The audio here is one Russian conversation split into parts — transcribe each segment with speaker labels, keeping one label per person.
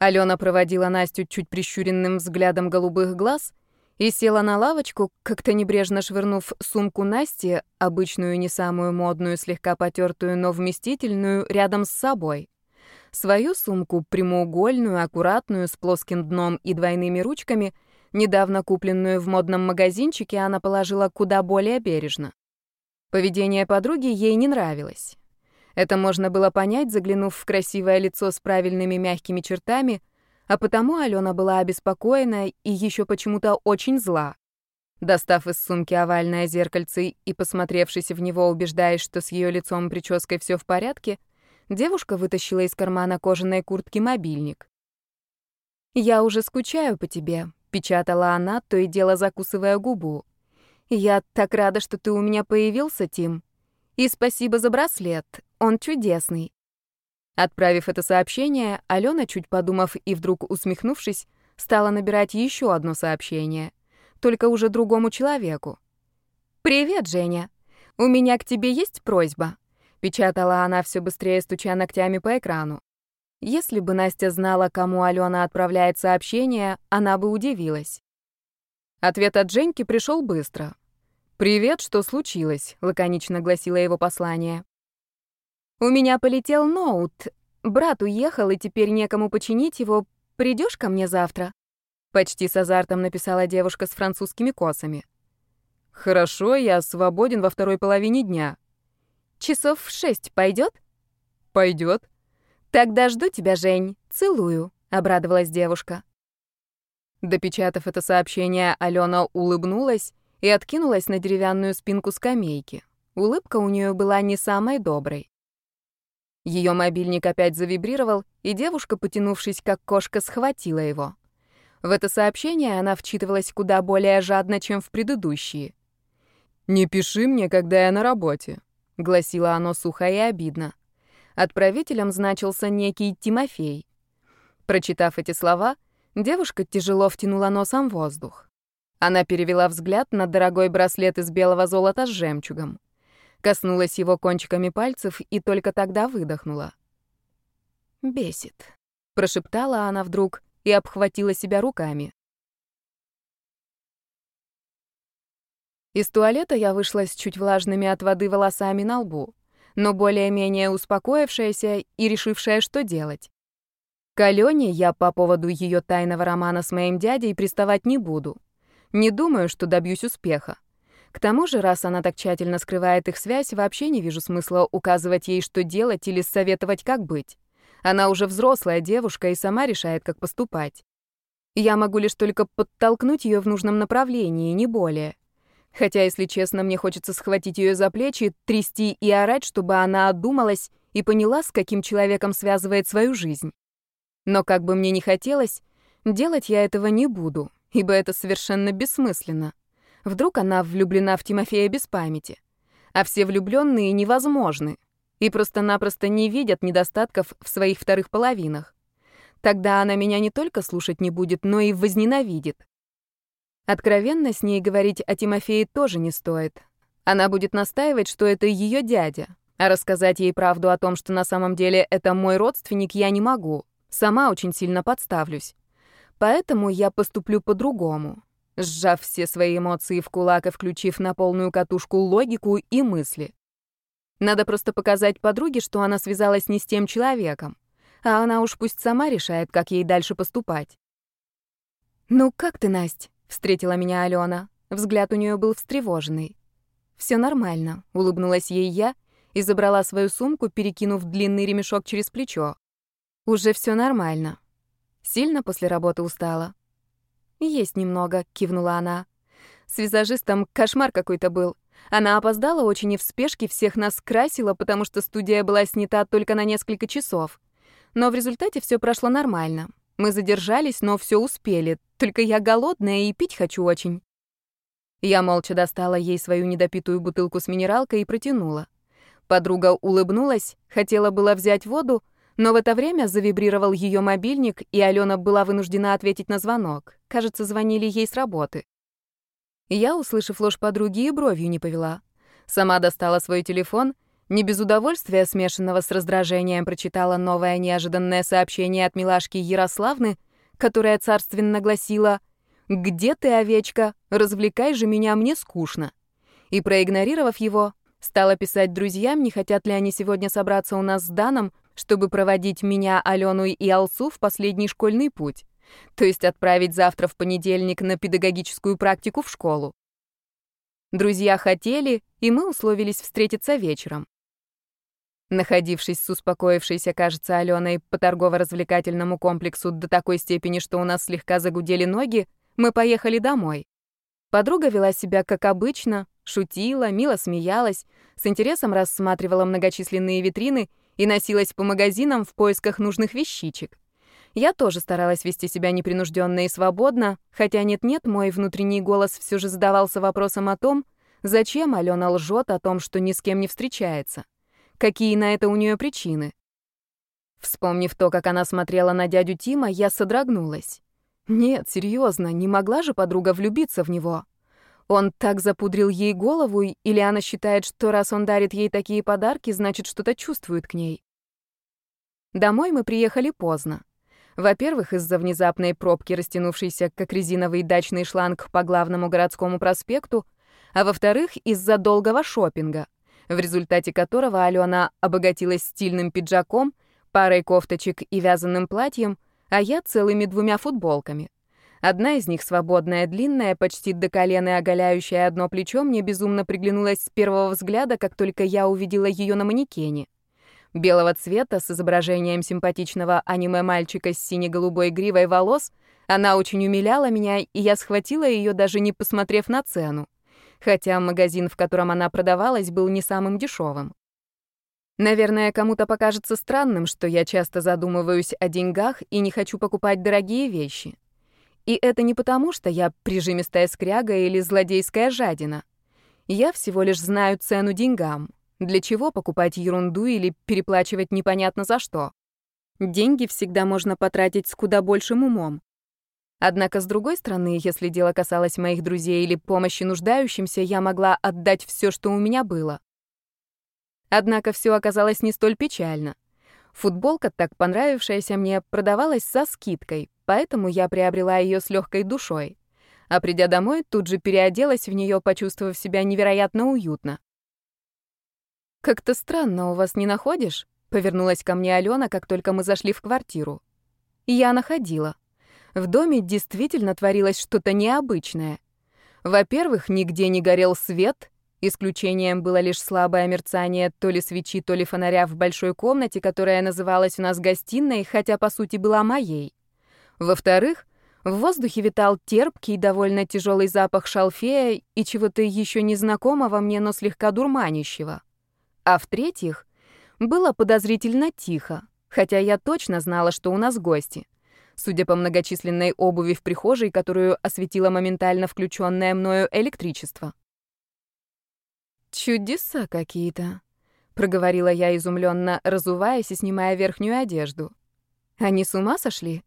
Speaker 1: Алена проводила Настю чуть прищуренным взглядом голубых глаз и села на лавочку, как-то небрежно швырнув сумку Насти, обычную не самую модную, слегка потертую, но вместительную, рядом с собой. Свою сумку, прямоугольную, аккуратную, с плоским дном и двойными ручками, недавно купленную в модном магазинчике, она положила куда более бережно. Поведение подруги ей не нравилось. Это можно было понять, заглянув в красивое лицо с правильными мягкими чертами, а потому Алена была обеспокоена и еще почему-то очень зла. Достав из сумки овальное зеркальце и посмотревшись в него, убеждаясь, что с ее лицом и прической все в порядке, девушка вытащила из кармана кожаной куртки мобильник. «Я уже скучаю по тебе», — печатала она, то и дело закусывая губу. «Я так рада, что ты у меня появился, Тим. И спасибо за браслет. Он чудесный. Отправив это сообщение, Алена, чуть подумав и вдруг усмехнувшись, стала набирать еще одно сообщение, только уже другому человеку. «Привет, Женя. У меня к тебе есть просьба?» Печатала она все быстрее, стуча ногтями по экрану. Если бы Настя знала, кому Алена отправляет сообщение, она бы удивилась. Ответ от Женьки пришел быстро. «Привет, что случилось?» — лаконично гласило его послание. «У меня полетел ноут. Брат уехал, и теперь некому починить его. Придешь ко мне завтра?» Почти с азартом написала девушка с французскими косами. «Хорошо, я свободен во второй половине дня». «Часов в шесть пойдет?
Speaker 2: Пойдет.
Speaker 1: «Тогда жду тебя, Жень. Целую», — обрадовалась девушка.
Speaker 2: Допечатав это сообщение, Алена улыбнулась и откинулась на деревянную спинку скамейки. Улыбка у нее была не самой доброй. Ее мобильник опять завибрировал, и девушка, потянувшись как кошка, схватила его. В это сообщение она вчитывалась куда более жадно, чем в предыдущие. «Не пиши мне, когда я на работе», — гласило оно сухо и обидно. Отправителем значился некий Тимофей. Прочитав эти слова, девушка тяжело втянула носом воздух. Она перевела взгляд на дорогой браслет из белого золота с жемчугом. Коснулась его кончиками пальцев и только тогда выдохнула. «Бесит», — прошептала она вдруг и обхватила себя руками. Из туалета я вышла с чуть влажными от воды волосами на лбу, но более-менее успокоившаяся и решившая, что делать. К Алене я по поводу ее тайного романа с моим дядей приставать не буду. Не думаю, что добьюсь успеха. К тому же, раз она так тщательно скрывает их связь, вообще не вижу смысла указывать ей, что делать или советовать, как быть. Она уже взрослая девушка и сама решает, как поступать. Я могу лишь только подтолкнуть ее в нужном направлении, не более. Хотя, если честно, мне хочется схватить ее за плечи, трясти и орать, чтобы она одумалась и поняла, с каким человеком связывает свою жизнь. Но как бы мне ни хотелось, делать я этого не буду, ибо это совершенно бессмысленно. Вдруг она влюблена в Тимофея без памяти. А все влюбленные невозможны и просто-напросто не видят недостатков в своих вторых половинах. Тогда она меня не только слушать не будет, но и возненавидит. Откровенно с ней говорить о Тимофее тоже не стоит. Она будет настаивать, что это ее дядя, а рассказать ей правду о том, что на самом деле это мой родственник, я не могу. Сама очень сильно подставлюсь. Поэтому я поступлю по-другому, сжав все свои эмоции в кулак и включив на полную катушку логику и мысли. Надо просто показать подруге, что она связалась не с тем человеком, а она уж пусть сама решает, как ей дальше поступать. «Ну как ты, Настя?» — встретила меня Алена. Взгляд у нее был встревоженный. Все нормально», — улыбнулась ей я и забрала свою сумку, перекинув длинный ремешок через плечо. «Уже все нормально. Сильно после работы устала?» «Есть немного», — кивнула она. «С визажистом кошмар какой-то был. Она опоздала очень и в спешке всех нас красила, потому что студия была снята только на несколько часов. Но в результате все прошло нормально. Мы задержались, но все успели. Только я голодная и пить хочу очень». Я молча достала ей свою недопитую бутылку с минералкой и протянула. Подруга улыбнулась, хотела было взять воду, но в это время завибрировал ее мобильник, и Алена была вынуждена ответить на звонок. Кажется, звонили ей с работы. Я, услышав ложь подруги, и бровью не повела. Сама достала свой телефон,
Speaker 1: Не без удовольствия, смешанного с раздражением, прочитала новое неожиданное сообщение от милашки Ярославны, которая царственно гласила «Где ты, овечка? Развлекай же меня, мне скучно». И, проигнорировав его, стала писать друзьям, не хотят ли они сегодня собраться у нас с Даном, чтобы проводить меня, Алену и Алсу в последний школьный путь, то есть отправить завтра в понедельник на педагогическую практику в школу. Друзья хотели, и мы условились встретиться вечером. Находившись с успокоившейся, кажется, Аленой по торгово-развлекательному комплексу до такой степени, что у нас слегка загудели ноги, мы поехали домой. Подруга вела себя как обычно, шутила, мило смеялась, с интересом рассматривала многочисленные витрины и носилась по магазинам в поисках нужных вещичек. Я тоже старалась вести себя непринужденно и свободно, хотя нет-нет, мой внутренний голос все же задавался вопросом о том, зачем Алена лжет о том, что ни с кем не встречается. Какие на это у нее причины? Вспомнив то, как она смотрела на дядю Тима, я содрогнулась. Нет, серьезно, не могла же подруга влюбиться в него. Он так запудрил ей голову, или она считает, что раз он дарит ей такие подарки, значит, что-то чувствует к ней. Домой мы приехали поздно. Во-первых, из-за внезапной пробки, растянувшейся как резиновый дачный шланг по главному городскому проспекту, а во-вторых, из-за долгого шопинга — в результате которого Алена обогатилась стильным пиджаком, парой кофточек и вязаным платьем, а я целыми двумя футболками. Одна из них, свободная, длинная, почти до колена оголяющая одно плечо, мне безумно приглянулась с первого взгляда, как только я увидела ее на манекене. Белого цвета, с изображением симпатичного аниме-мальчика с сине-голубой гривой волос, она очень умиляла меня, и я схватила ее, даже не посмотрев на цену хотя магазин, в котором она продавалась, был не самым дешевым. Наверное, кому-то покажется странным, что я часто задумываюсь о деньгах и не хочу покупать дорогие вещи. И это не потому, что я прижимистая скряга или злодейская жадина. Я всего лишь знаю цену деньгам. Для чего покупать ерунду или переплачивать непонятно за что? Деньги всегда можно потратить с куда большим умом. Однако, с другой стороны, если дело касалось моих друзей или помощи нуждающимся, я могла отдать все, что у меня было. Однако все оказалось не столь печально. Футболка, так понравившаяся мне, продавалась со скидкой, поэтому я приобрела ее с легкой душой. А придя домой, тут же переоделась в нее, почувствовав себя невероятно уютно. «Как-то странно у вас не находишь?» — повернулась ко мне Алена, как только мы зашли в квартиру. Я находила. В доме действительно творилось что-то необычное. Во-первых, нигде не горел свет, исключением было лишь слабое мерцание то ли свечи, то ли фонаря в большой комнате, которая называлась у нас гостиной, хотя по сути была моей. Во-вторых, в воздухе витал терпкий, довольно тяжелый запах шалфея и чего-то еще незнакомого мне, но слегка дурманящего. А в-третьих, было подозрительно тихо, хотя я точно знала, что у нас гости — судя по многочисленной обуви в прихожей, которую осветило моментально включенное мною электричество. «Чудеса какие-то», — проговорила я изумленно, разуваясь и снимая верхнюю одежду. «Они с ума сошли?»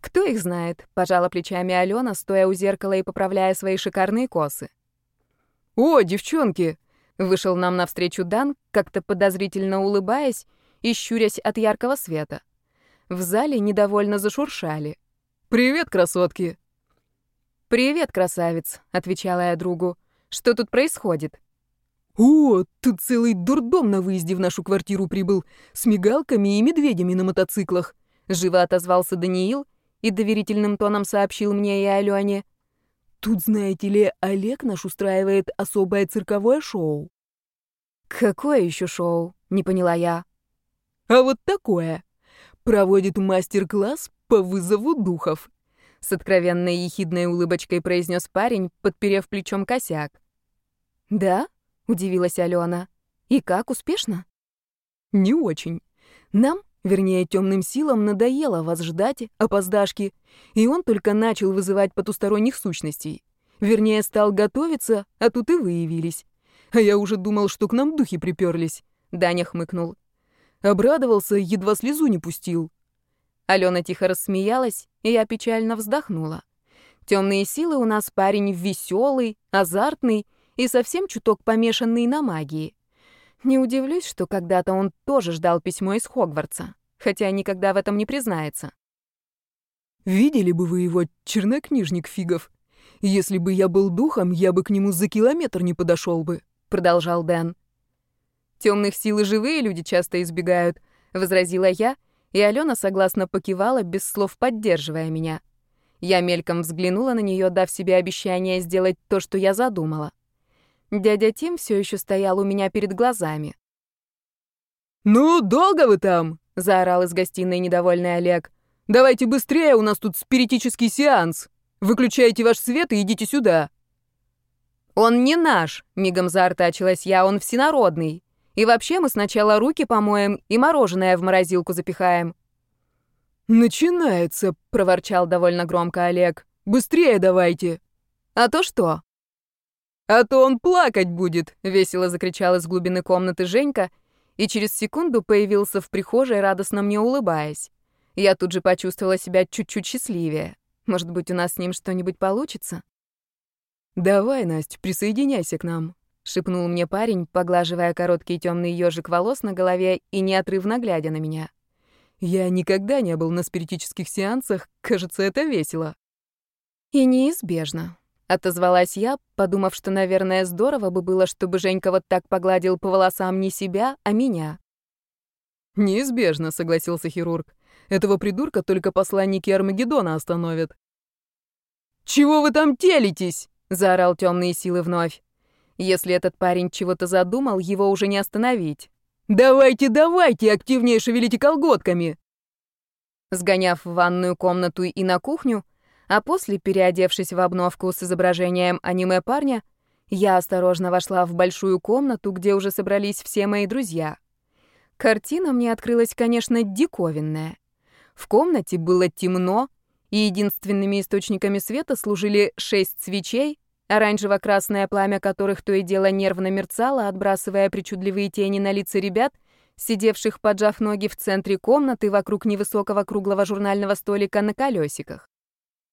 Speaker 1: «Кто их знает?» — пожала плечами Алена, стоя у зеркала и поправляя свои шикарные косы.
Speaker 3: «О, девчонки!» — вышел нам навстречу Дан,
Speaker 1: как-то подозрительно улыбаясь и щурясь от яркого света. В зале недовольно зашуршали.
Speaker 3: «Привет, красотки!»
Speaker 1: «Привет, красавец», — отвечала я другу. «Что тут происходит?»
Speaker 3: «О, тут целый дурдом на выезде в нашу квартиру прибыл, с мигалками и медведями на мотоциклах», — живо отозвался Даниил и доверительным тоном сообщил мне и Алене. «Тут, знаете ли, Олег наш устраивает особое цирковое шоу».
Speaker 1: «Какое еще шоу?» — не поняла я.
Speaker 3: «А вот такое», проводит мастер-класс по вызову духов», —
Speaker 1: с откровенной ехидной улыбочкой произнес парень, подперев плечом косяк. «Да?» — удивилась Алена. «И как, успешно?»
Speaker 3: «Не очень. Нам, вернее, темным силам, надоело вас ждать, опоздашки, и он только начал вызывать потусторонних сущностей. Вернее, стал готовиться, а тут и выявились. А я уже думал, что к нам духи приперлись», — Даня хмыкнул. Обрадовался, едва слезу не пустил.
Speaker 1: Алена тихо рассмеялась, и я печально вздохнула. Темные силы у нас парень веселый, азартный и совсем чуток помешанный на магии. Не удивлюсь, что когда-то он тоже ждал письмо из Хогвартса, хотя никогда в этом не признается.
Speaker 3: «Видели бы вы его, чернокнижник фигов? Если бы я был духом, я бы к нему за километр не подошел бы», — продолжал Дэн.
Speaker 1: «Темных сил и живые люди часто избегают», — возразила я, и Алена согласно покивала, без слов поддерживая меня. Я мельком взглянула на нее, дав себе обещание сделать то, что я задумала. Дядя Тим все еще стоял у меня перед глазами.
Speaker 3: «Ну, долго вы там?»
Speaker 1: — заорал из гостиной недовольный Олег.
Speaker 3: «Давайте быстрее, у нас тут спиритический сеанс. Выключайте ваш свет и идите сюда».
Speaker 1: «Он не наш», — мигом заортачилась я, — «он всенародный. И вообще мы сначала руки помоем и мороженое в морозилку запихаем».
Speaker 3: «Начинается», — проворчал довольно громко Олег. «Быстрее давайте».
Speaker 1: «А то что?»
Speaker 3: «А то он плакать будет», —
Speaker 1: весело закричал из глубины комнаты Женька, и через секунду появился в прихожей, радостно мне улыбаясь. Я тут же почувствовала себя чуть-чуть счастливее. Может быть, у нас с ним что-нибудь получится?
Speaker 3: «Давай, Настя, присоединяйся к нам», — шепнул мне парень, поглаживая короткий темный ежик волос на голове и неотрывно глядя на меня. Я никогда не был на спиритических сеансах, кажется, это весело.
Speaker 1: И неизбежно, отозвалась я, подумав, что, наверное, здорово бы было, чтобы Женька вот так погладил по волосам не себя, а меня.
Speaker 3: Неизбежно, согласился хирург. Этого придурка только посланники Армагеддона остановят. Чего вы там телитесь? заорал темные силы вновь. Если этот парень чего-то задумал, его уже не остановить. «Давайте, давайте, активнее шевелите колготками!»
Speaker 1: Сгоняв в ванную комнату и на кухню, а после, переодевшись в обновку с изображением аниме-парня, я осторожно вошла в большую комнату, где уже собрались все мои друзья. Картина мне открылась, конечно, диковинная. В комнате было темно, и единственными источниками света служили шесть свечей, оранжево-красное пламя которых то и дело нервно мерцало, отбрасывая причудливые тени на лица ребят, сидевших, поджав ноги в центре комнаты вокруг невысокого круглого журнального столика на колесиках.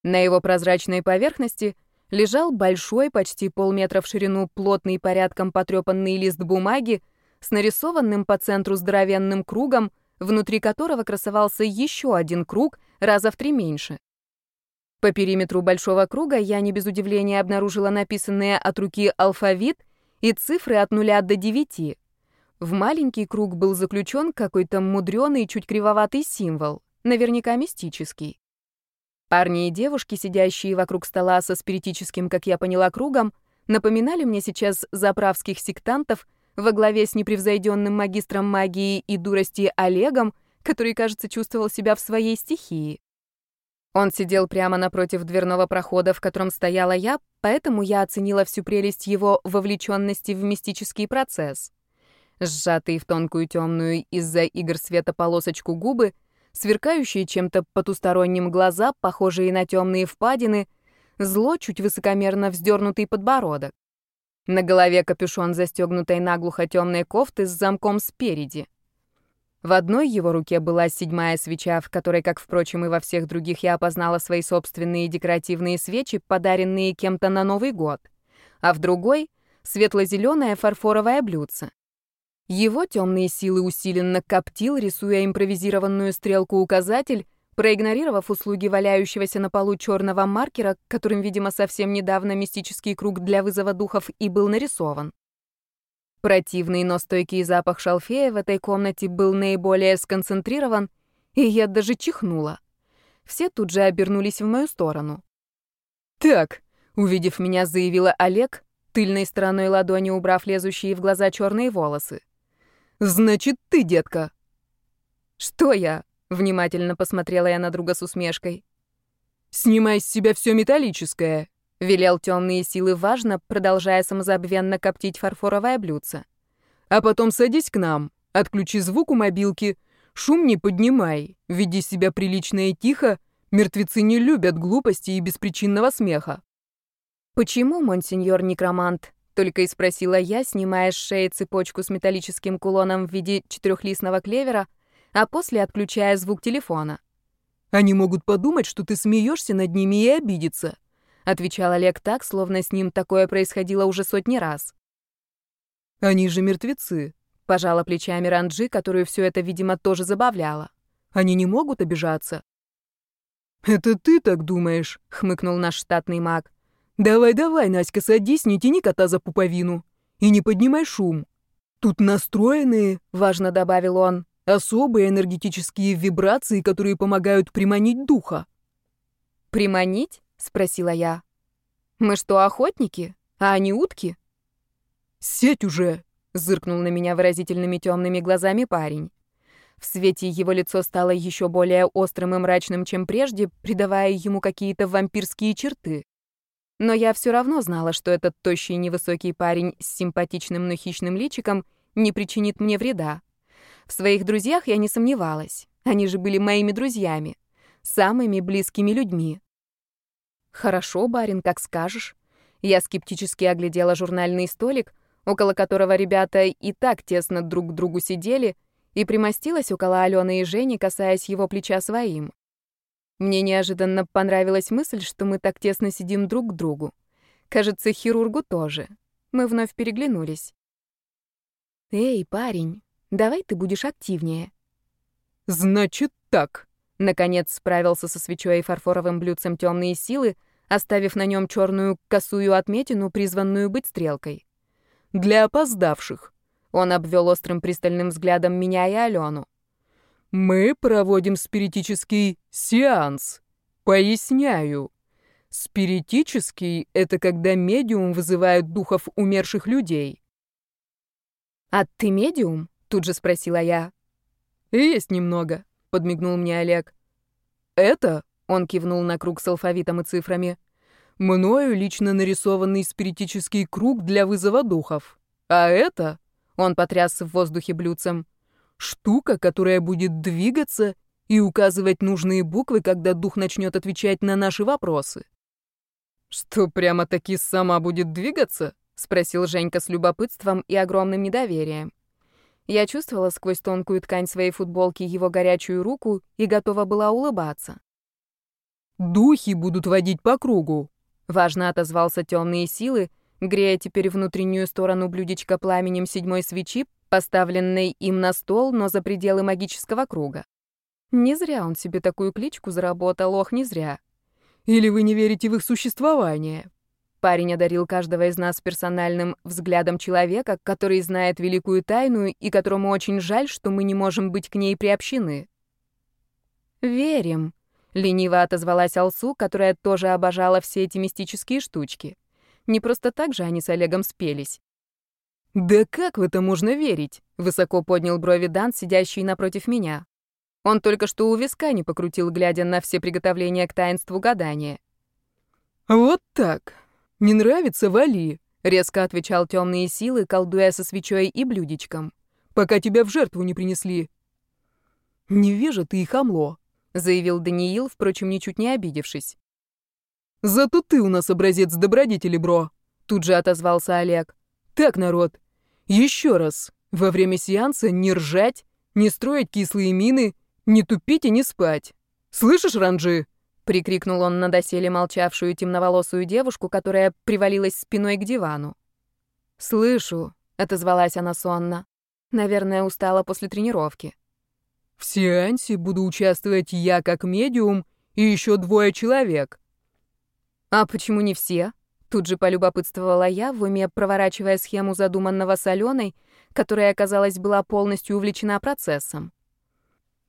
Speaker 1: На его прозрачной поверхности лежал большой, почти полметра в ширину, плотный порядком потрепанный лист бумаги с нарисованным по центру здоровенным кругом, внутри которого красовался еще один круг, раза в три меньше. По периметру большого круга я не без удивления обнаружила написанные от руки алфавит и цифры от нуля до девяти. В маленький круг был заключен какой-то мудрёный, чуть кривоватый символ, наверняка мистический. Парни и девушки, сидящие вокруг стола со спиритическим, как я поняла, кругом, напоминали мне сейчас заправских сектантов во главе с непревзойденным магистром магии и дурости Олегом, который, кажется, чувствовал себя в своей стихии. Он сидел прямо напротив дверного прохода, в котором стояла я, поэтому я оценила всю прелесть его вовлеченности в мистический процесс. Сжатые в тонкую темную из-за игр света полосочку губы, сверкающие чем-то потусторонним глаза, похожие на темные впадины, зло чуть высокомерно вздернутый подбородок. На голове капюшон застегнутой наглухо темной кофты с замком спереди. В одной его руке была седьмая свеча, в которой, как, впрочем, и во всех других, я опознала свои собственные декоративные свечи, подаренные кем-то на Новый год, а в другой — светло-зеленое фарфоровое блюдце. Его темные силы усиленно коптил, рисуя импровизированную стрелку-указатель, проигнорировав услуги валяющегося на полу черного маркера, которым, видимо, совсем недавно мистический круг для вызова духов и был нарисован. Противный, но стойкий запах шалфея в этой комнате был наиболее сконцентрирован, и я даже чихнула. Все тут же обернулись в мою сторону. «Так», — увидев меня, заявила Олег, тыльной стороной ладони убрав лезущие в глаза черные волосы. «Значит, ты, детка». «Что я?» — внимательно посмотрела я на друга с усмешкой. «Снимай с себя все металлическое», Велел темные силы важно, продолжая самозабвенно коптить фарфоровое блюдце. «А потом садись к нам, отключи звук у мобилки, шум не поднимай, веди себя прилично и тихо, мертвецы не любят глупости и беспричинного смеха». «Почему, монсеньор некромант?» — только и спросила я, снимая с шеи цепочку с металлическим кулоном в виде четырехлистного клевера, а после отключая звук телефона.
Speaker 3: «Они могут подумать, что ты смеешься над ними и обидеться»,
Speaker 1: отвечал Олег так, словно с ним такое происходило уже сотни раз.
Speaker 3: Они же мертвецы,
Speaker 1: Пожала плечами Ранджи, которую все это, видимо, тоже забавляло.
Speaker 3: Они не могут обижаться. «Это ты так думаешь?» — хмыкнул наш штатный маг. «Давай-давай, Наська, садись, не тяни кота за пуповину. И не поднимай шум. Тут настроенные, — важно добавил он, — особые энергетические вибрации, которые помогают приманить духа».
Speaker 1: «Приманить?» — спросила я. «Мы что, охотники? А они утки?»
Speaker 3: «Сеть уже!» — зыркнул на меня выразительными темными глазами парень.
Speaker 1: В свете его лицо стало еще более острым и мрачным, чем прежде, придавая ему какие-то вампирские черты. Но я все равно знала, что этот тощий невысокий парень с симпатичным, но хищным личиком не причинит мне вреда. В своих друзьях я не сомневалась. Они же были моими друзьями, самыми близкими людьми. «Хорошо, барин, как скажешь». Я скептически оглядела журнальный столик, около которого ребята и так тесно друг к другу сидели, и примостилась около Алены и Жени, касаясь его плеча своим. Мне неожиданно понравилась мысль, что мы так тесно сидим друг к другу. Кажется, хирургу тоже. Мы вновь переглянулись. «Эй, парень, давай ты будешь активнее».
Speaker 3: «Значит так», —
Speaker 1: наконец справился со свечой и фарфоровым блюдцем темные силы, оставив на нем черную косую отметину, призванную быть стрелкой.
Speaker 3: «Для опоздавших.
Speaker 1: Он обвел острым пристальным взглядом меня и Алену.
Speaker 3: «Мы проводим спиритический сеанс. Поясняю. Спиритический — это когда медиум вызывает духов умерших людей».
Speaker 1: «А ты медиум?» — тут же спросила я.
Speaker 3: «Есть немного», — подмигнул мне Олег. «Это?» — он кивнул на круг с алфавитом и цифрами. «Мною лично нарисованный спиритический круг для вызова духов. А это
Speaker 1: он потряс в воздухе блюдцем.
Speaker 3: Штука, которая будет двигаться и указывать нужные буквы, когда дух начнет отвечать на наши вопросы.
Speaker 1: Что, прямо-таки сама будет двигаться? спросил Женька с любопытством и огромным недоверием. Я чувствовала сквозь тонкую ткань своей футболки его горячую руку и готова была улыбаться.
Speaker 3: «Духи будут водить по кругу», —
Speaker 1: важно отозвался темные силы, грея теперь внутреннюю сторону блюдечка пламенем седьмой свечи, поставленной им на стол, но за пределы магического круга. Не зря он себе такую кличку заработал, ох, не зря.
Speaker 3: Или вы не верите в их существование?
Speaker 1: Парень одарил каждого из нас персональным взглядом человека, который знает великую тайну и которому очень жаль, что мы не можем быть к ней приобщены. «Верим», — лениво отозвалась Алсу, которая тоже обожала все эти мистические штучки. Не просто так же они с Олегом спелись.
Speaker 3: «Да как в это можно верить?» — высоко поднял брови Дан, сидящий напротив меня.
Speaker 1: Он только что у виска не покрутил, глядя на все приготовления к таинству гадания.
Speaker 3: «Вот так. Не нравится, вали», —
Speaker 1: резко отвечал темные силы, колдуя со свечой и блюдечком.
Speaker 3: «Пока тебя в жертву не принесли». «Невежа ты и хамло», —
Speaker 1: заявил Даниил, впрочем, ничуть не обидевшись.
Speaker 3: Зато ты у нас образец добродетели, бро. Тут же отозвался Олег. Так, народ, еще раз. Во время сеанса не ржать, не строить кислые мины, не тупить и не спать. Слышишь, Ранджи?
Speaker 1: прикрикнул он на доселе молчавшую темноволосую девушку, которая привалилась спиной к дивану.
Speaker 2: «Слышу», — отозвалась она сонно. Наверное, устала после тренировки.
Speaker 3: «В сеансе буду участвовать я как медиум и еще двое человек.
Speaker 2: «А почему не все?» Тут же полюбопытствовала я, в уме проворачивая схему задуманного с Аленой, которая, оказалось, была полностью увлечена процессом.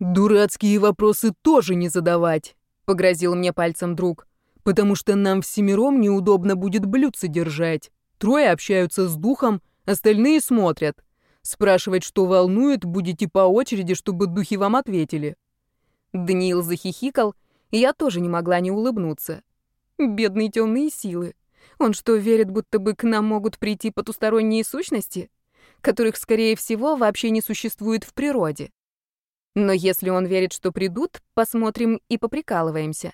Speaker 3: «Дурацкие вопросы тоже не задавать», — погрозил мне пальцем друг, «потому что нам всемиром неудобно будет блюдце держать. Трое общаются с духом, остальные смотрят. Спрашивать, что волнует, будете по очереди, чтобы духи вам ответили».
Speaker 2: Даниил захихикал, и я тоже не могла не улыбнуться. Бедные темные силы. Он что, верит, будто бы к нам могут прийти потусторонние сущности, которых, скорее всего, вообще не существует в природе? Но если он верит, что придут, посмотрим и поприкалываемся.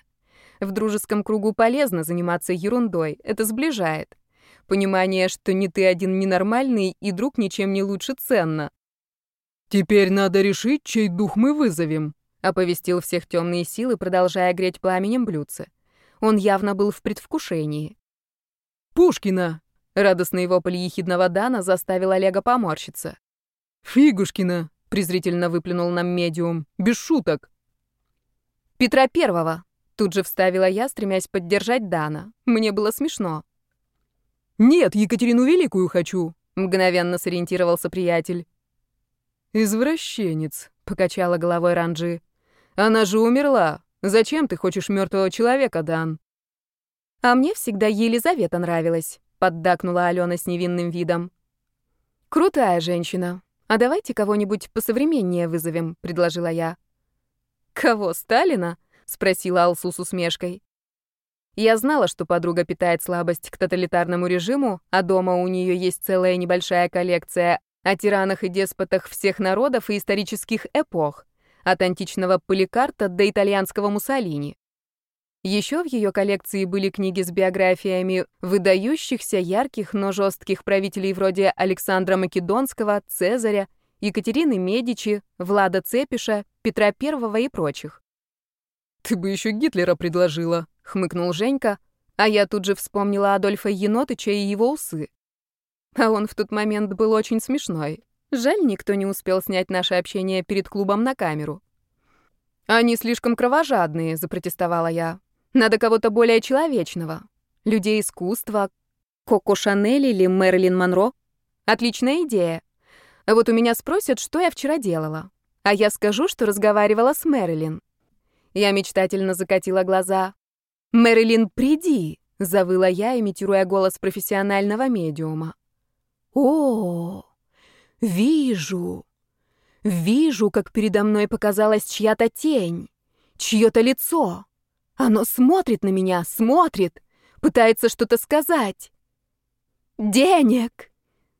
Speaker 2: В дружеском кругу полезно заниматься ерундой, это сближает. Понимание, что не ты один ненормальный, и друг ничем не лучше ценно.
Speaker 3: «Теперь надо решить, чей дух мы вызовем», —
Speaker 2: оповестил всех темные силы, продолжая греть пламенем блюдце. Он явно был в предвкушении.
Speaker 3: «Пушкина!»
Speaker 2: — радостный вопль ехидного Дана заставил Олега поморщиться.
Speaker 3: Фигушкина, презрительно выплюнул нам медиум. Без шуток.
Speaker 2: Петра Первого. Тут же вставила я, стремясь поддержать Дана. Мне было смешно.
Speaker 3: Нет, Екатерину Великую хочу,
Speaker 2: мгновенно сориентировался приятель.
Speaker 3: Извращенец, покачала головой Ранджи. Она же умерла. Зачем ты хочешь мертвого человека, Дан?
Speaker 2: А мне всегда Елизавета нравилась, поддакнула Алена с невинным видом. Крутая женщина. А давайте кого-нибудь посовременнее вызовем, предложила я. Кого, Сталина? спросила Алсу с усмешкой. Я знала, что подруга питает слабость к тоталитарному режиму, а дома у нее есть целая небольшая коллекция о тиранах и деспотах всех народов и исторических эпох, от античного Поликарта до итальянского Муссолини. Еще в ее коллекции были книги с биографиями выдающихся, ярких, но жестких правителей вроде Александра Македонского, Цезаря, Екатерины Медичи, Влада Цепиша, Петра I и прочих.
Speaker 3: «Ты бы еще Гитлера предложила», — хмыкнул Женька,
Speaker 2: а я тут же вспомнила Адольфа Енотыча и его усы. А он в тот момент был очень смешной. Жаль, никто не успел снять наше общение перед клубом на камеру. «Они слишком кровожадные», — запротестовала я. «Надо кого-то более человечного. Людей искусства. Коко Шанель или Мэрилин Монро. Отличная идея. Вот у меня спросят, что я вчера делала. А я скажу, что разговаривала с Мэрилин». Я мечтательно закатила глаза. «Мэрилин, приди!» — завыла я, имитируя голос профессионального медиума. О, вижу. Вижу, как передо мной показалась чья-то тень, чье-то лицо. Оно смотрит на меня, смотрит, пытается что-то сказать. «Денег!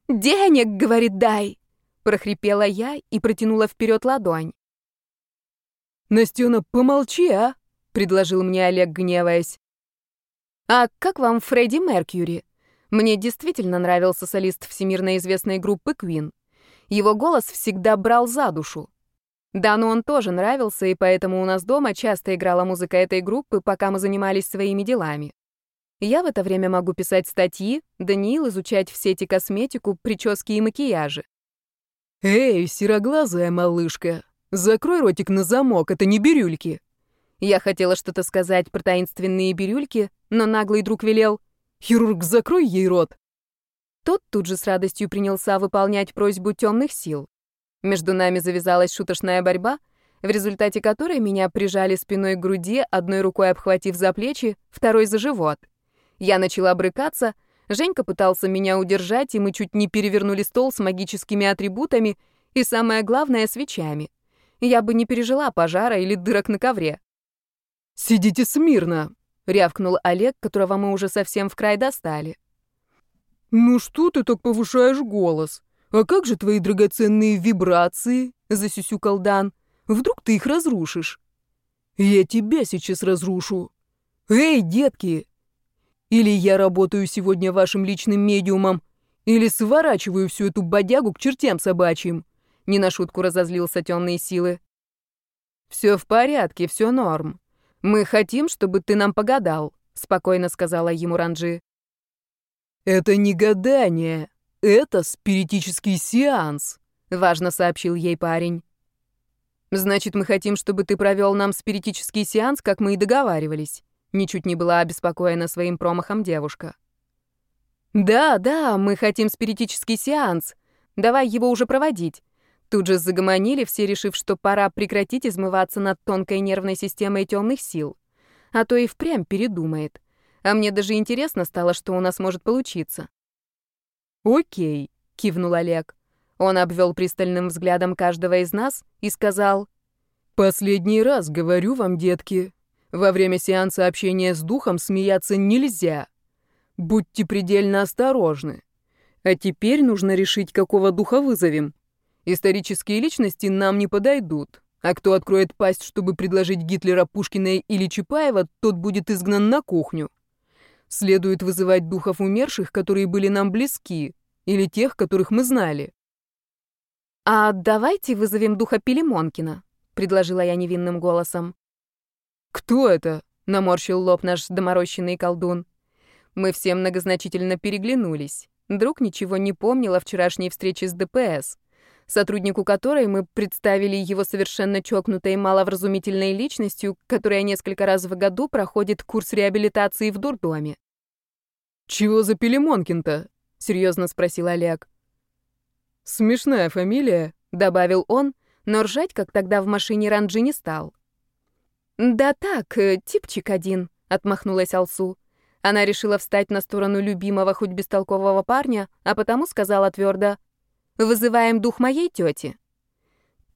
Speaker 2: Денег, — говорит, — дай!» — прохрипела я и протянула вперед ладонь.
Speaker 3: «Настена, помолчи, а?» — предложил мне Олег, гневаясь.
Speaker 2: «А как вам Фредди Меркьюри?» Мне действительно нравился солист всемирно известной группы Queen. Его голос всегда брал за душу. Да, но он тоже нравился, и поэтому у нас дома часто играла музыка этой группы, пока мы занимались своими делами. Я в это время могу писать статьи, Даниил изучать в сети косметику, прически и макияжи.
Speaker 3: «Эй, сероглазая малышка, закрой ротик на замок, это не бирюльки!»
Speaker 2: Я хотела что-то сказать про таинственные бирюльки, но наглый друг велел
Speaker 3: Хирург, закрой ей рот!»
Speaker 2: Тот тут же с радостью принялся выполнять просьбу темных сил. Между нами завязалась шуточная борьба, в результате которой меня прижали спиной к груди, одной рукой обхватив за плечи, второй за живот. Я начала брыкаться, Женька пытался меня удержать, и мы чуть не перевернули стол с магическими атрибутами и, самое главное, свечами. Я бы не пережила пожара или дырок на ковре.
Speaker 3: «Сидите смирно!»
Speaker 2: — рявкнул Олег, которого мы уже совсем в край достали.
Speaker 3: «Ну что ты так повышаешь голос? А как же твои драгоценные вибрации?» — засюсюкал Дан. «Вдруг ты их разрушишь?» «Я тебя сейчас разрушу. Эй, детки! Или я работаю сегодня вашим личным медиумом, или сворачиваю всю эту бодягу к чертям собачьим!» Не на шутку разозлился темные силы. «Все в порядке, все норм. «Мы хотим, чтобы ты нам погадал», — спокойно сказала ему Ранджи. «Это не гадание, это спиритический сеанс», — важно сообщил ей парень.
Speaker 2: «Значит, мы хотим, чтобы ты провел нам спиритический сеанс, как мы и договаривались», — ничуть не была обеспокоена своим промахом девушка. «Да, да, мы хотим спиритический сеанс. Давай его уже проводить. Тут же загомонили все, решив, что пора прекратить измываться над тонкой нервной системой темных сил. А то и впрямь передумает. А мне даже интересно стало, что у нас может получиться.
Speaker 3: «Окей», — кивнул Олег.
Speaker 2: Он обвел пристальным взглядом каждого из нас и сказал,
Speaker 3: «Последний раз говорю вам, детки, во время сеанса общения с духом смеяться нельзя. Будьте предельно осторожны. А теперь нужно решить, какого духа вызовем. Исторические личности нам не подойдут. А кто откроет пасть, чтобы предложить Гитлера, Пушкина или Чапаева, тот будет изгнан на кухню. Следует вызывать духов умерших, которые были нам близки, или тех, которых мы знали.
Speaker 2: «А давайте вызовем духа Пелемонкина», — предложила я невинным голосом.
Speaker 3: «Кто это?»
Speaker 2: — наморщил лоб наш доморощенный колдун. Мы все многозначительно переглянулись. Друг ничего не помнил о вчерашней встрече с ДПС.
Speaker 1: Сотруднику которой мы представили его совершенно чокнутой маловразумительной личностью, которая несколько раз в году проходит курс реабилитации в дурдоме.
Speaker 3: «Чего за Пелемонкин-то?» — серьезно спросил Олег. «Смешная фамилия», — добавил он, но ржать, как тогда в машине Ранджи, не стал.
Speaker 1: «Да так, э, типчик один», — отмахнулась Алсу. Она решила встать на сторону любимого, хоть бестолкового парня, а потому сказала твердо «Вызываем дух моей тети».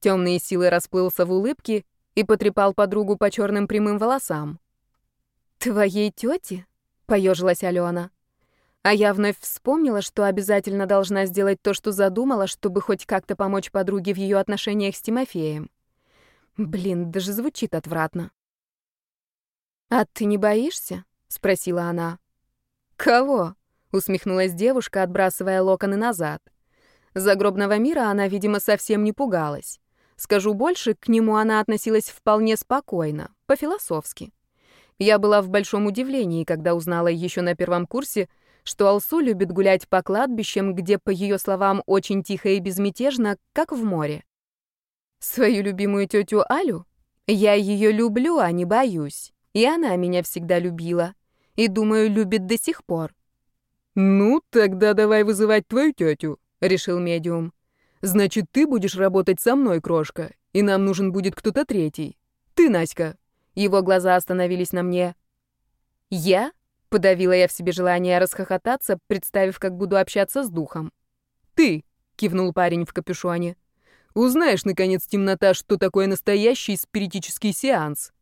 Speaker 1: Темные силы расплылся в улыбке и потрепал подругу по черным прямым волосам. «Твоей тети?» — поежилась Алена. А я вновь вспомнила, что обязательно должна сделать то, что задумала, чтобы хоть как-то помочь подруге в ее отношениях с Тимофеем. Блин, даже звучит отвратно. «А ты не боишься?» — спросила она. «Кого?» — усмехнулась девушка, отбрасывая локоны назад. Загробного мира она, видимо, совсем не пугалась. Скажу больше, к нему она относилась вполне спокойно, по-философски. Я была в большом удивлении, когда узнала еще на первом курсе, что Алсу любит гулять по кладбищам, где, по ее словам, очень тихо и безмятежно, как в море. Свою любимую тетю Алю? Я ее люблю, а не боюсь. И она меня всегда любила. И, думаю, любит до сих пор.
Speaker 3: «Ну, тогда давай вызывать твою тетю», — решил медиум. «Значит, ты будешь работать со мной, крошка, и нам нужен будет кто-то третий. Ты, Наська».
Speaker 1: Его глаза остановились на мне. «Я?» — подавила я в себе желание расхохотаться, представив, как буду общаться с духом.
Speaker 3: «Ты!» — кивнул парень в капюшоне. «Узнаешь, наконец, темнота, что такое настоящий спиритический сеанс».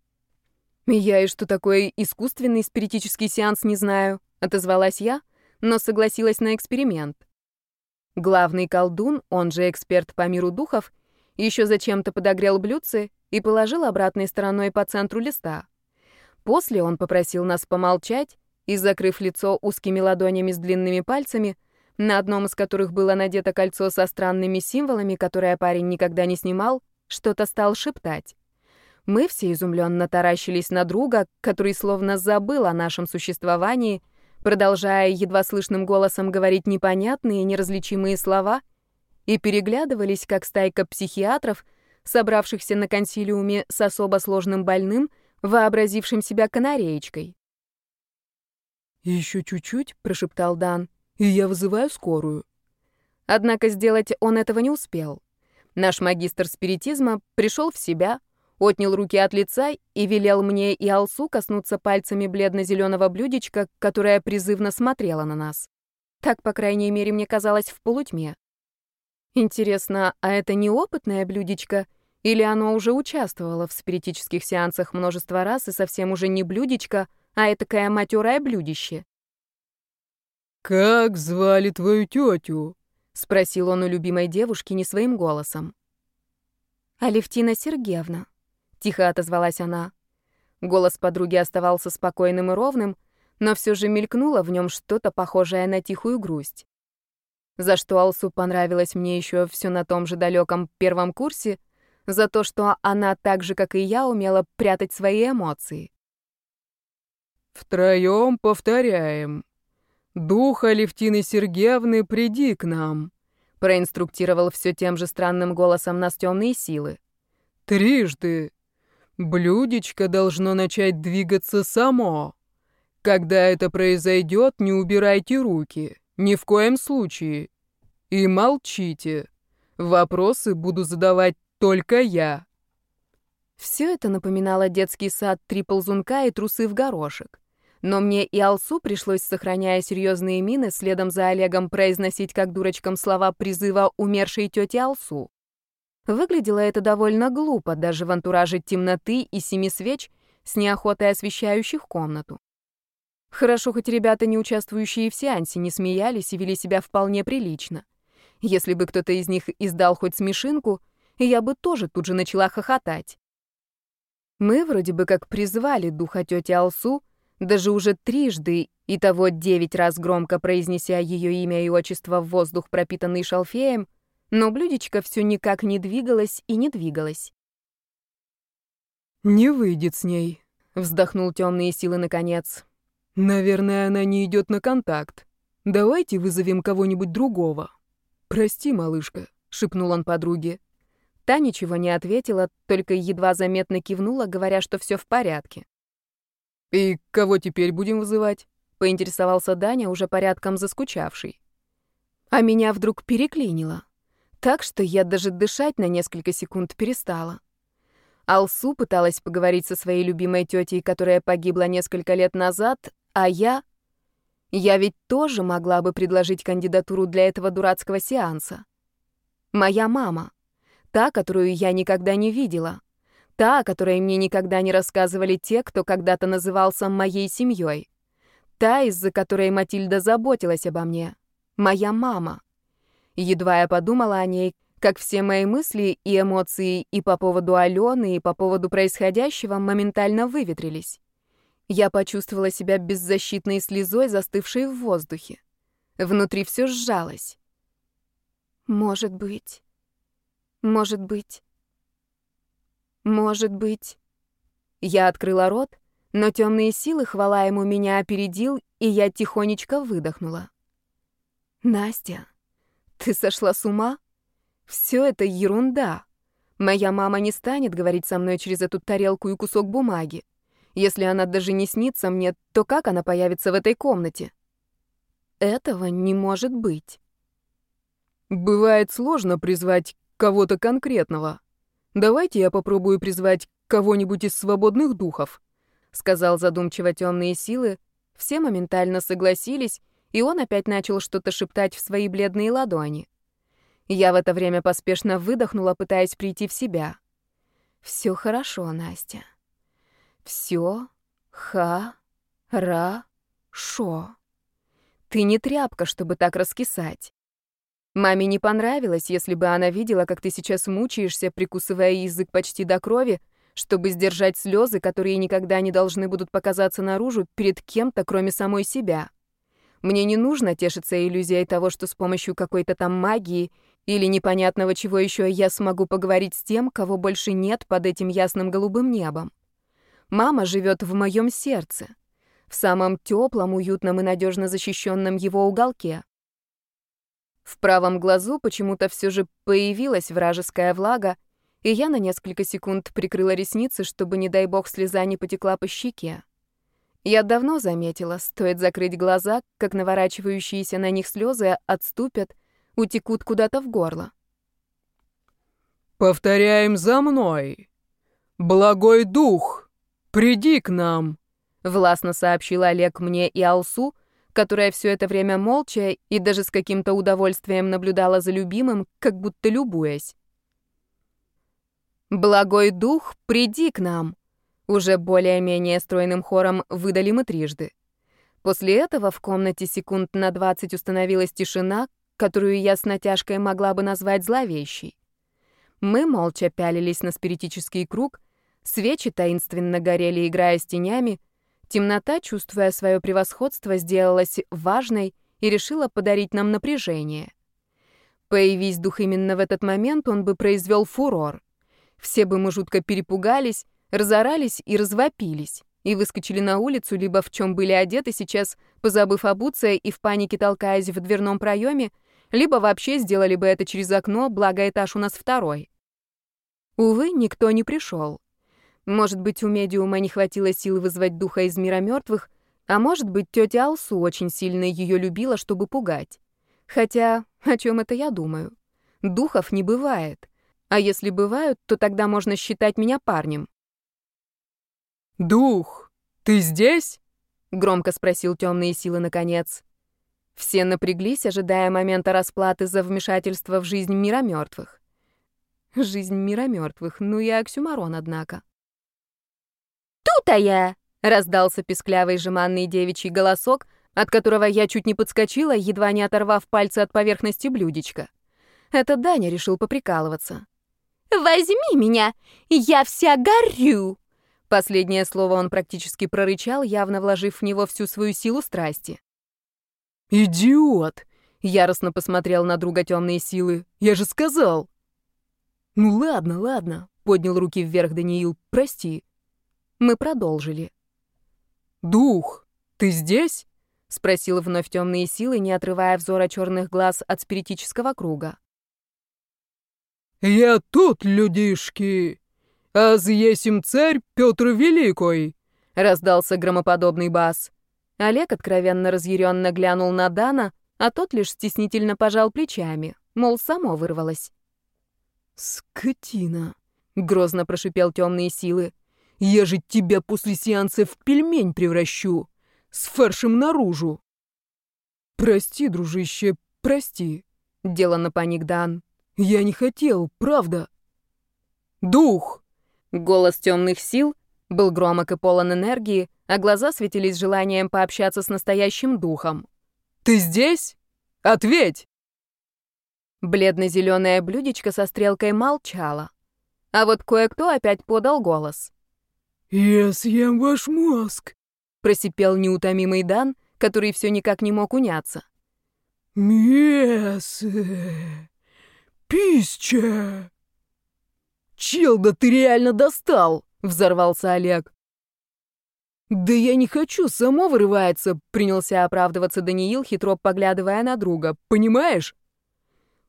Speaker 1: «Я и что такое искусственный спиритический сеанс не знаю», — отозвалась я, но согласилась на эксперимент. Главный колдун, он же эксперт по миру духов, еще зачем-то подогрел блюдце и положил обратной стороной по центру листа. После он попросил нас помолчать и, закрыв лицо узкими ладонями с длинными пальцами, на одном из которых было надето кольцо со странными символами, которое парень никогда не снимал, что-то стал шептать. Мы все изумленно таращились на друга, который словно забыл о нашем существовании, продолжая едва слышным голосом говорить непонятные, неразличимые слова, и переглядывались, как стайка психиатров, собравшихся на консилиуме с особо сложным больным, вообразившим себя канареечкой.
Speaker 3: «Еще чуть-чуть», — прошептал Дан, — «и я вызываю скорую».
Speaker 1: Однако сделать он этого не успел. Наш магистр спиритизма пришел в себя, отнял руки от лица и велел мне и Алсу коснуться пальцами бледно-зеленого блюдечка, которое призывно смотрело на нас. Так, по крайней мере, мне казалось в полутьме. Интересно, а это неопытное блюдечко, или оно уже участвовало в спиритических сеансах множество раз и совсем уже не блюдечко, а этакое матерое блюдище?
Speaker 3: «Как звали твою тетю?»
Speaker 1: — спросил он у любимой девушки не своим голосом. «Алевтина Сергеевна», Тихо отозвалась она. Голос подруги оставался спокойным и ровным, но все же мелькнуло в нем что-то похожее на тихую грусть. За что Алсу понравилось мне еще все на том же далеком первом курсе, за то, что она так же, как и я, умела прятать свои эмоции.
Speaker 3: «Втроем повторяем. Дух Алевтины Сергеевны, приди к нам»,
Speaker 1: проинструктировал все тем же странным голосом нас темные силы.
Speaker 3: «Трижды. Блюдечко должно начать двигаться само. Когда это произойдет, не убирайте руки. Ни в коем случае. И молчите. Вопросы буду задавать только я.
Speaker 1: Все это напоминало детский сад три ползунка и трусы в горошек. Но мне и Алсу пришлось, сохраняя серьезные мины, следом за Олегом произносить как дурочкам слова призыва умершей тети Алсу. Выглядело это довольно глупо, даже в антураже темноты и семи свеч, с неохотой освещающих комнату. Хорошо, хоть ребята, не участвующие в сеансе, не смеялись и вели себя вполне прилично. Если бы кто-то из них издал хоть смешинку, я бы тоже тут же начала хохотать. Мы вроде бы как призвали духа тети Алсу, даже уже трижды, и того девять раз громко произнеся ее имя и отчество в воздух, пропитанный шалфеем, но блюдечко все никак не двигалось и не двигалось.
Speaker 3: «Не выйдет с ней», —
Speaker 1: вздохнул темные силы наконец.
Speaker 3: «Наверное, она не идет на контакт. Давайте вызовем кого-нибудь другого. Прости, малышка,
Speaker 2: шепнул он подруге. Та ничего не ответила, только едва заметно кивнула, говоря, что все в порядке.
Speaker 3: «И кого теперь будем вызывать?»
Speaker 2: — поинтересовался Даня, уже порядком заскучавший. А меня вдруг переклинило. Так что я даже дышать на несколько секунд перестала. Алсу пыталась поговорить со своей любимой тетей, которая погибла несколько лет назад, а я... Я ведь тоже могла бы предложить кандидатуру для этого дурацкого сеанса. Моя мама. Та, которую я никогда не видела. Та, о которой мне никогда не рассказывали те, кто когда-то назывался моей семьей. Та, из-за которой Матильда заботилась обо мне. Моя мама. Едва я подумала о ней, как все мои мысли и эмоции и по поводу Алены, и по поводу происходящего моментально выветрились. Я почувствовала себя беззащитной слезой, застывшей в воздухе. Внутри все сжалось. Может быть. Может быть. Может быть. Я открыла рот, но темные силы, хвала ему, меня опередил, и я тихонечко выдохнула. Настя, ты сошла с ума? Все это ерунда. Моя мама не станет говорить со мной через эту тарелку и кусок бумаги. Если она даже не снится мне, то как она появится в этой комнате? Этого не может быть.
Speaker 3: Бывает сложно призвать кого-то конкретного. Давайте я попробую призвать кого-нибудь из свободных духов, сказал задумчиво темные силы. Все моментально согласились, и он опять начал что-то шептать в свои бледные ладони. Я в это время поспешно выдохнула, пытаясь прийти в себя. Все хорошо, Настя. Все ха-ра-шо. Ты не тряпка, чтобы так раскисать. Маме не понравилось, если бы она видела, как ты сейчас мучаешься, прикусывая язык почти до крови, чтобы сдержать слезы, которые никогда не должны будут показаться наружу перед кем-то, кроме самой себя. Мне не нужно тешиться иллюзией того, что с помощью какой-то там магии или непонятного чего еще я смогу поговорить с тем, кого больше нет под этим ясным голубым небом. Мама живет в моем сердце, в самом теплом, уютном и надежно защищенном его уголке. В правом глазу почему-то все же появилась вражеская влага, и я на несколько секунд прикрыла ресницы, чтобы, не дай бог, слеза не потекла по щеке. Я давно заметила, стоит закрыть глаза, как наворачивающиеся на них слезы отступят, утекут куда-то в горло. «Повторяем за мной! Благой дух, приди к нам!»
Speaker 2: — властно сообщил Олег мне и Алсу, которая все это время молча и даже с каким-то удовольствием наблюдала за любимым, как будто любуясь. «Благой дух, приди к нам!» Уже более-менее стройным хором выдали мы трижды. После этого в комнате секунд на двадцать установилась тишина, которую я с натяжкой могла бы назвать зловещей. Мы молча пялились на спиритический круг, свечи таинственно горели, играя с тенями, темнота, чувствуя свое превосходство, сделалась важной и решила подарить нам напряжение. Появись дух именно в этот момент, он бы произвел фурор. Все бы мы жутко перепугались, разорались и развопились, и выскочили на улицу, либо в чем были одеты сейчас, позабыв обуться и в панике толкаясь в дверном проеме, либо вообще сделали бы это через окно, благо этаж у нас второй. Увы, никто не пришел. Может быть, у медиума не хватило сил вызвать духа из мира мертвых, а может быть, тетя Алсу очень сильно ее любила, чтобы пугать. Хотя, о чем это я думаю? Духов не бывает. А если бывают, то тогда можно считать меня парнем.
Speaker 3: «Дух, ты здесь?» — громко спросил темные силы наконец.
Speaker 2: Все напряглись, ожидая момента расплаты за вмешательство в жизнь мира мертвых. Жизнь мира мертвых, ну и оксюмарон, однако.
Speaker 1: «Тут-то я!»
Speaker 2: — раздался песклявый жеманный девичий голосок, от которого я чуть не подскочила, едва не оторвав пальцы от поверхности блюдечка. Это Даня решил поприкалываться.
Speaker 1: «Возьми меня! Я вся горю!»
Speaker 2: Последнее слово он практически прорычал, явно вложив в него всю свою силу страсти.
Speaker 3: «Идиот!» — яростно посмотрел на друга темные силы. «Я же сказал!» «Ну ладно, ладно», — поднял руки вверх Даниил. «Прости».
Speaker 2: Мы продолжили.
Speaker 3: «Дух, ты здесь?»
Speaker 2: — спросил вновь темные силы, не отрывая взора черных глаз от спиритического круга.
Speaker 3: Я тут, людишки! Аз есим царь Петр Великой!» — раздался громоподобный бас.
Speaker 2: Олег откровенно разъяренно глянул на Дана, а тот лишь стеснительно пожал плечами, мол, само вырвалось.
Speaker 3: «Скотина!» — грозно прошипел темные силы. «Я же тебя после сеанса в пельмень превращу! С фаршем наружу!» «Прости, дружище, прости!» — деланно паник Дан. «Я не хотел, правда!» «Дух!»
Speaker 2: Голос темных сил был громок и полон энергии, а глаза светились желанием пообщаться с настоящим духом.
Speaker 3: «Ты здесь? Ответь!»
Speaker 2: Бледно-зеленое блюдечко со стрелкой молчало. А вот кое-кто опять подал голос.
Speaker 3: «Я съем ваш мозг», —
Speaker 2: просипел неутомимый Дан, который все никак не мог уняться.
Speaker 3: «Мясо! Пища!» «Чел, да ты реально достал!» — взорвался Олег. «Да я не хочу, само вырывается», — принялся оправдываться Даниил, хитро поглядывая на друга. «Понимаешь?»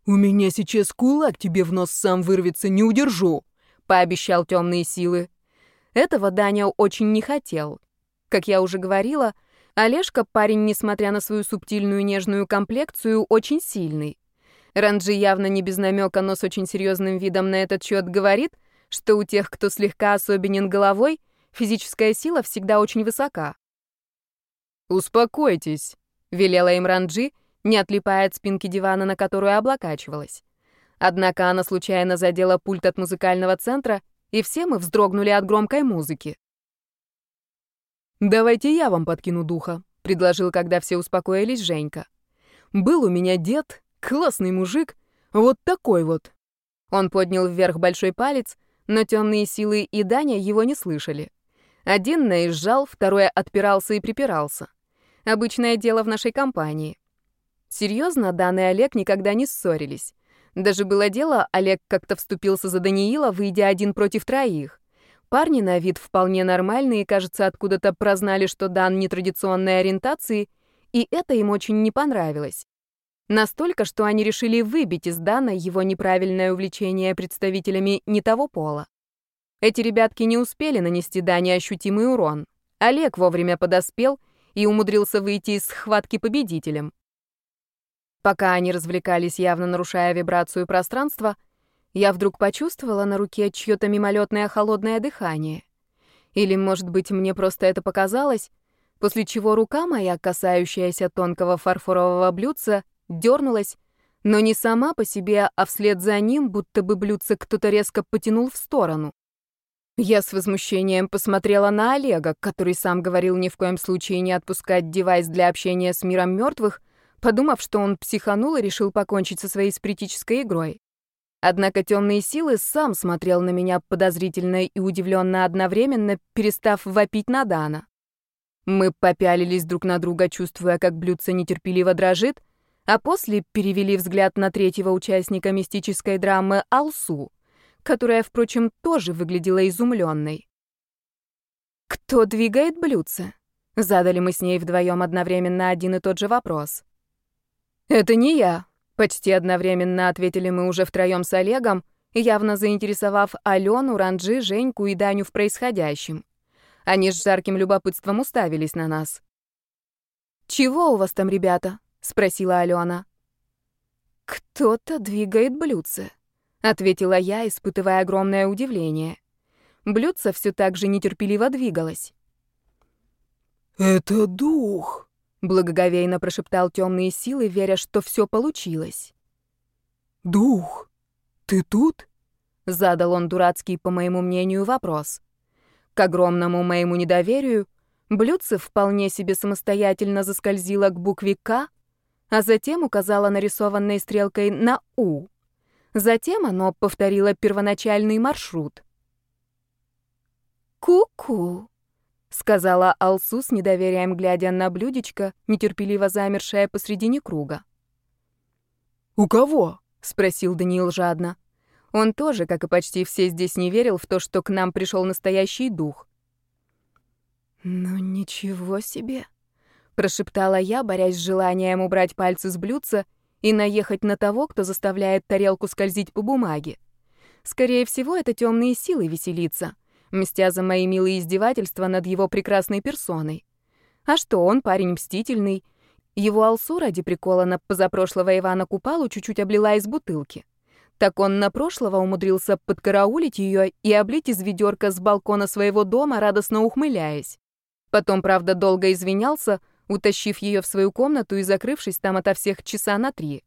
Speaker 3: «У меня сейчас кулак тебе в нос сам вырвется, не удержу», — пообещал темные силы.
Speaker 2: Этого Даня очень не хотел. Как я уже говорила, Олежка парень, несмотря на свою субтильную нежную комплекцию, очень сильный. Ранджи явно не без намека, но с очень серьезным видом на этот счет говорит, что у тех, кто слегка особенен головой, физическая сила всегда очень высока.
Speaker 3: «Успокойтесь», — велела им Ранджи, — не отлипая от спинки дивана, на которую облокачивалась. Однако она случайно задела пульт от музыкального центра, и все мы вздрогнули от громкой музыки. «Давайте я вам подкину духа», — предложил, когда все успокоились, Женька. «Был у меня дед, классный мужик, вот такой вот». Он поднял вверх большой палец, но темные силы и Даня его не слышали. Один наезжал, второй отпирался и припирался. Обычное дело в нашей компании. Серьезно, Дан и Олег никогда не ссорились. Даже было дело, Олег как-то вступился за Даниила, выйдя один против троих. Парни на вид вполне нормальные, кажется, откуда-то прознали, что Дан нетрадиционной ориентации, и это им очень не понравилось. Настолько, что они решили выбить из Дана его неправильное увлечение представителями не того пола. Эти ребятки не успели нанести Дане ощутимый урон. Олег вовремя подоспел и умудрился выйти из схватки победителем. Пока они развлекались, явно нарушая вибрацию пространства, я вдруг почувствовала на руке чьё-то мимолетное холодное дыхание. Или, может быть, мне просто это показалось, после чего рука моя, касающаяся тонкого фарфорового блюдца, дернулась, но не сама по себе, а вслед за ним, будто бы блюдце кто-то резко потянул в сторону. Я с возмущением посмотрела на Олега, который сам говорил ни в коем случае не отпускать девайс для общения с миром мертвых, подумав, что он психанул и решил покончить со своей спиритической игрой. Однако темные силы сам смотрел на меня подозрительно и удивленно одновременно, перестав вопить на Дана. Мы попялились друг на друга, чувствуя, как блюдце нетерпеливо дрожит, а после перевели взгляд на третьего участника мистической драмы Алсу, которая, впрочем, тоже выглядела изумленной. «Кто двигает блюдце?» Задали мы с ней вдвоем одновременно один и тот же вопрос. «Это не я», — почти одновременно ответили мы уже втроем с Олегом, явно заинтересовав Алену, Ранджи, Женьку и Даню в происходящем. Они с жарким любопытством уставились на нас. «Чего у вас там, ребята?» — спросила Алена. «Кто-то двигает блюдце», — ответила я, испытывая огромное удивление. Блюдце все так же нетерпеливо двигалось. «Это дух»,
Speaker 2: Благоговейно прошептал темные силы, веря, что все получилось.
Speaker 3: «Дух, ты тут?»
Speaker 2: Задал он дурацкий, по моему мнению, вопрос. К огромному моему недоверию, блюдце вполне себе самостоятельно заскользило к букве «К», а затем указало нарисованной стрелкой на «У». Затем оно повторило первоначальный маршрут. «Ку-ку», — сказала Алсу с недоверием, глядя на блюдечко, нетерпеливо замершее посредине круга.
Speaker 3: «У кого?»
Speaker 2: — спросил Даниил жадно. Он тоже, как и почти все здесь, не верил в то, что к нам пришел настоящий дух.
Speaker 1: «Ну ничего себе!»
Speaker 2: — прошептала я, борясь с желанием убрать пальцы с блюдца и наехать на того, кто заставляет тарелку скользить по бумаге.
Speaker 1: Скорее всего, это темные силы веселится, мстя за мои милые издевательства над его прекрасной персоной. А что, он парень мстительный. Его Алсу ради прикола на позапрошлого Ивана Купалу чуть-чуть облила из бутылки. Так он на прошлого умудрился подкараулить ее и облить из ведерка с балкона своего дома, радостно ухмыляясь. Потом, правда, долго извинялся, утащив ее в свою комнату и закрывшись там ото всех часа на три.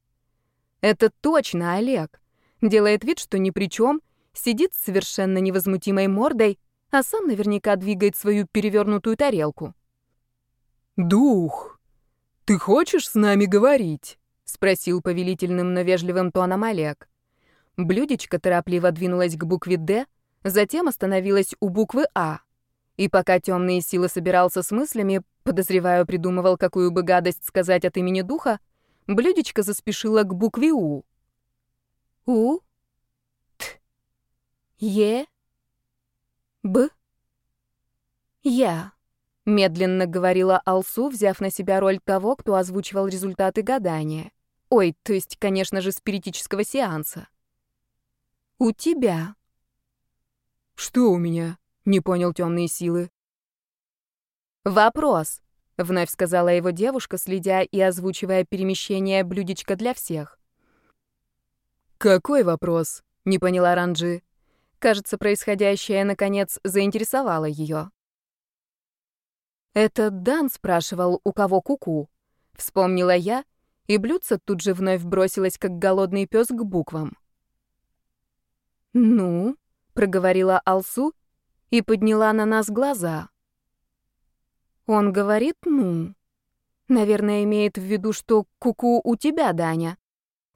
Speaker 1: Это точно Олег. Делает вид, что ни при чем, сидит с совершенно невозмутимой мордой, а сам наверняка двигает свою перевернутую тарелку.
Speaker 3: «Дух, ты хочешь с нами говорить?» — спросил повелительным, но вежливым тоном Олег.
Speaker 1: Блюдечко торопливо двинулось к букве «Д», затем остановилось у буквы «А». И пока темные силы собирался с мыслями, подозреваю, придумывал, какую бы гадость сказать от имени духа, блюдечко заспешило к букве «У». «У», «Т», «Е», «Б», «Я», — медленно говорила Алсу, взяв на себя роль того, кто озвучивал результаты гадания. Ой, то есть, конечно же, спиритического сеанса. «У тебя».
Speaker 3: «Что у меня?» — не понял темные силы.
Speaker 1: «Вопрос», — вновь сказала его девушка, следя и озвучивая перемещение блюдечка для всех.
Speaker 3: «Какой вопрос?» — не поняла Ранджи.
Speaker 1: Кажется, происходящее, наконец, заинтересовало ее. «Это Дан спрашивал, у кого куку?» -ку. Вспомнила я, и блюдце тут же вновь бросилось, как голодный пес, к буквам. «Ну?» — проговорила Алсу и подняла на нас глаза. Он говорит «ну». Наверное, имеет в виду, что куку -ку у тебя, Даня.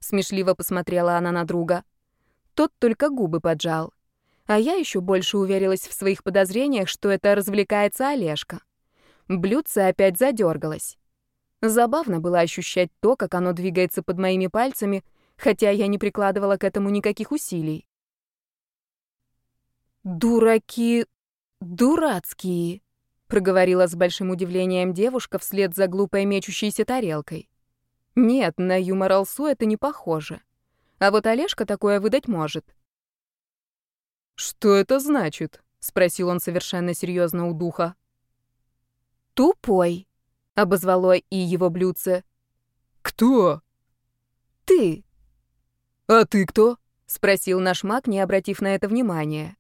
Speaker 1: Смешливо посмотрела она на друга. Тот только губы поджал. А я еще больше уверилась в своих подозрениях, что это развлекается Олежка. Блюдце опять задергалось. Забавно было ощущать то, как оно двигается под моими пальцами, хотя я не прикладывала к этому никаких усилий. «Дураки... дурацкие», — проговорила с большим удивлением девушка вслед за глупой мечущейся тарелкой. «Нет, на юмор Алсу это не похоже. А вот Олежка такое выдать может».
Speaker 3: «Что это значит?» — спросил он совершенно серьезно у духа.
Speaker 1: «Тупой», — обозвало и его блюдце.
Speaker 3: «Кто?»
Speaker 1: «Ты».
Speaker 3: «А ты кто?»
Speaker 1: — спросил наш маг, не обратив на это внимания.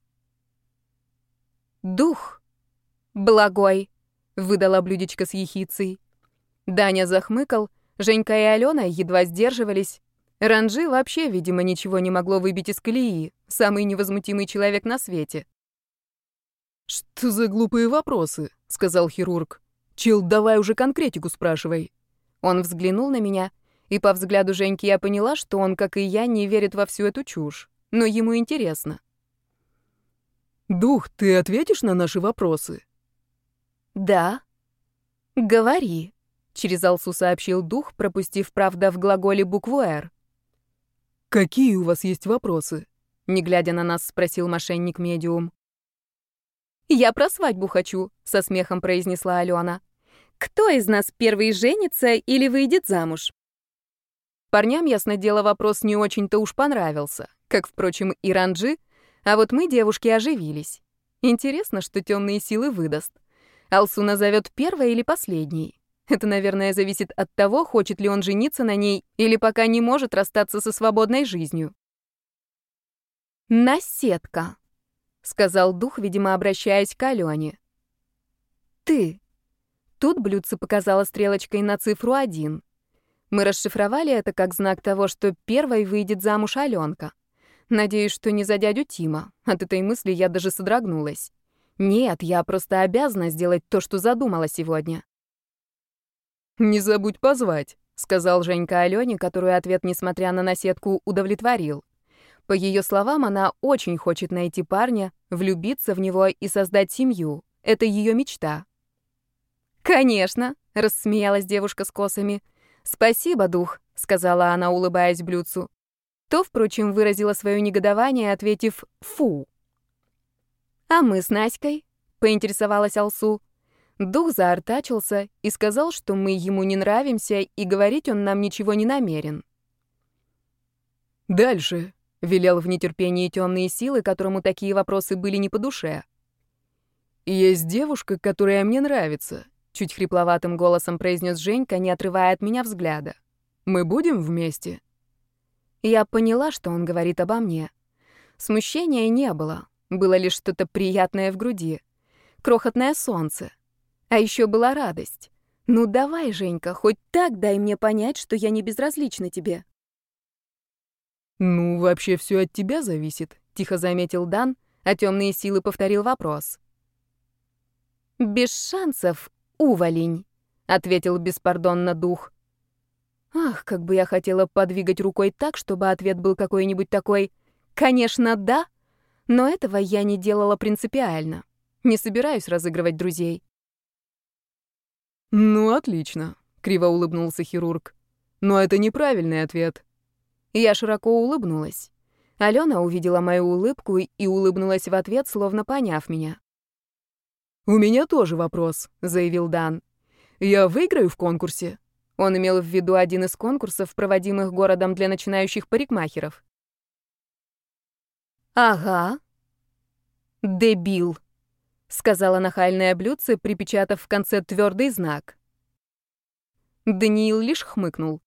Speaker 1: «Дух благой», — выдала блюдечко с ехицей. Даня захмыкал, Женька и Алена едва сдерживались. Ранжи вообще, видимо, ничего не могло выбить из колеи, самый невозмутимый человек на свете.
Speaker 3: «Что за глупые вопросы?» — сказал хирург. «Чел, давай уже конкретику спрашивай».
Speaker 1: Он взглянул на меня, и по взгляду Женьки я поняла, что он, как и я, не верит во всю эту чушь. Но ему интересно.
Speaker 3: «Дух, ты ответишь на наши вопросы?»
Speaker 1: «Да». «Говори», — через Алсу сообщил дух, пропустив, правда, в глаголе букву «Р».
Speaker 3: «Какие у вас есть вопросы?»
Speaker 1: — не глядя на нас, спросил мошенник-медиум. «Я про свадьбу хочу», — со смехом произнесла Алена. «Кто из нас первый женится или выйдет замуж?» Парням, ясно дело, вопрос не очень-то уж понравился, как, впрочем, и Ранджи — а вот мы, девушки, оживились. Интересно, что темные силы выдаст. Алсу назовет первой или последней. Это, наверное, зависит от того, хочет ли он жениться на ней или пока не может расстаться со свободной жизнью. «Наседка», — сказал дух, видимо, обращаясь к Алене. «Ты». Тут блюдце показала стрелочкой на цифру один. Мы расшифровали это как знак того, что первой выйдет замуж Аленка. Надеюсь, что не за дядю Тима. От этой мысли я даже содрогнулась. Нет, я просто обязана сделать то, что задумала сегодня.
Speaker 3: «Не забудь позвать», —
Speaker 1: сказал Женька Алёне, которую ответ, несмотря на наседку, удовлетворил. По ее словам, она очень хочет найти парня, влюбиться в него и создать семью. Это ее мечта. «Конечно», — рассмеялась девушка с косами. «Спасибо, дух», — сказала она, улыбаясь блюдцу. То, впрочем, выразила свое негодование, ответив «фу». «А мы с Наськой?» — поинтересовалась Алсу. Дух заортачился и сказал, что мы ему не нравимся, и говорить он нам ничего не намерен.
Speaker 3: «Дальше», —
Speaker 1: велел в нетерпении темные силы, которому такие вопросы были не по душе.
Speaker 3: «Есть девушка, которая мне нравится», — чуть хрипловатым голосом произнес Женька, не отрывая от меня взгляда. «Мы будем вместе?»
Speaker 1: Я поняла, что он говорит обо мне. Смущения не было, было лишь что-то приятное в груди. Крохотное солнце. А еще была радость. «Ну давай, Женька, хоть так дай мне понять, что я не безразлична тебе».
Speaker 3: «Ну, вообще все от тебя зависит», — тихо заметил Дан, а темные силы повторил вопрос.
Speaker 1: «Без шансов, уволень», — ответил беспардонно дух. Ах, как бы я хотела подвигать рукой так, чтобы ответ был какой-нибудь такой «Конечно, да», но этого я не делала принципиально. Не собираюсь разыгрывать друзей.
Speaker 3: «Ну, отлично», — криво улыбнулся хирург. «Но это неправильный ответ».
Speaker 1: Я широко улыбнулась. Алена увидела мою улыбку и улыбнулась в ответ, словно поняв меня.
Speaker 3: «У меня тоже вопрос», — заявил Дан. «Я выиграю в конкурсе?»
Speaker 1: Он имел в виду один из конкурсов, проводимых городом для начинающих парикмахеров. «Ага. Дебил», — сказала нахальная блюдце, припечатав в конце твердый знак. Даниил лишь хмыкнул.